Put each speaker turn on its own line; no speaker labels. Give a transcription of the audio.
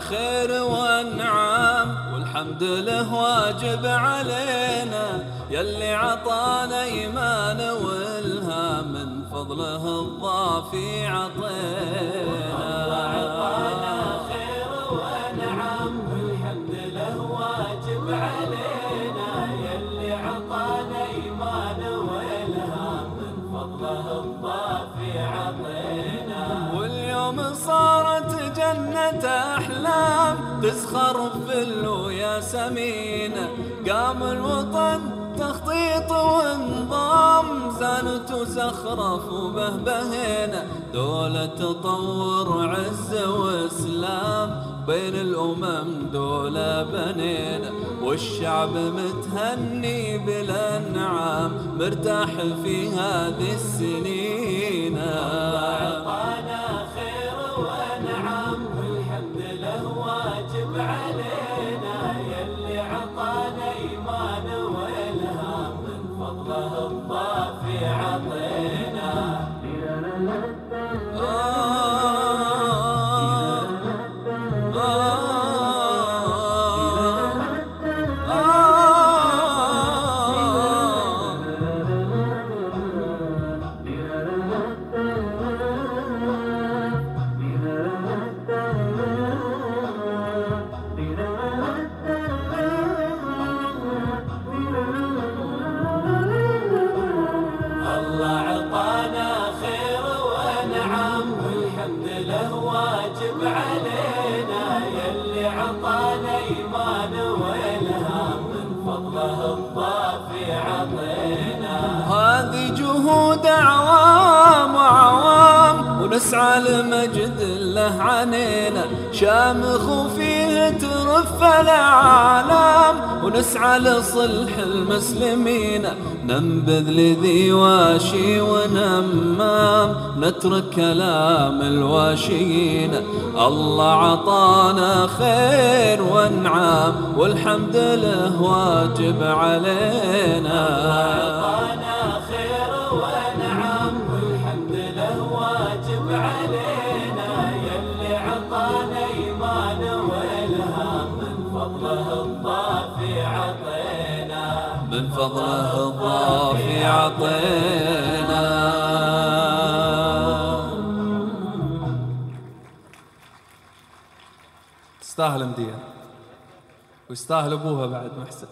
خير وانعام والحمد له واجب علينا يلي عطانا ايمان والهام من فضله الضافي عطينا
عطانا خير وأنعام والحمد له واجب علينا. يلي عطانا إيمان والهام من فضله الضافي عطينا
واليوم صارت جنة أحلام. تزخر بفل يا سمينة. قام الوطن تخطيط وانضام زانت وزخرف وبهبهنا دولة تطور عز وإسلام. بين الأمم دولة بنينا والشعب متهني بالأنعام. مرتاح في هذه السنين
واجب له واجب علينا يلي عطانا إيمان والهام من فضله الضافي عطينا.
هذه جهود أعوام وعوام ونسعى لمجد له عنينا. شامخ وفيه ترف الأعلام ونسعى لصلح المسلمين. ننبذ لذي واشي ونمام نترك كلام الواشيين. الله عطانا خير وانعام والحمد له واجب علينا.
عطانا من فضله الضافي عطينا.
تستاهل مدير ويستاهل أبوها بعد محسن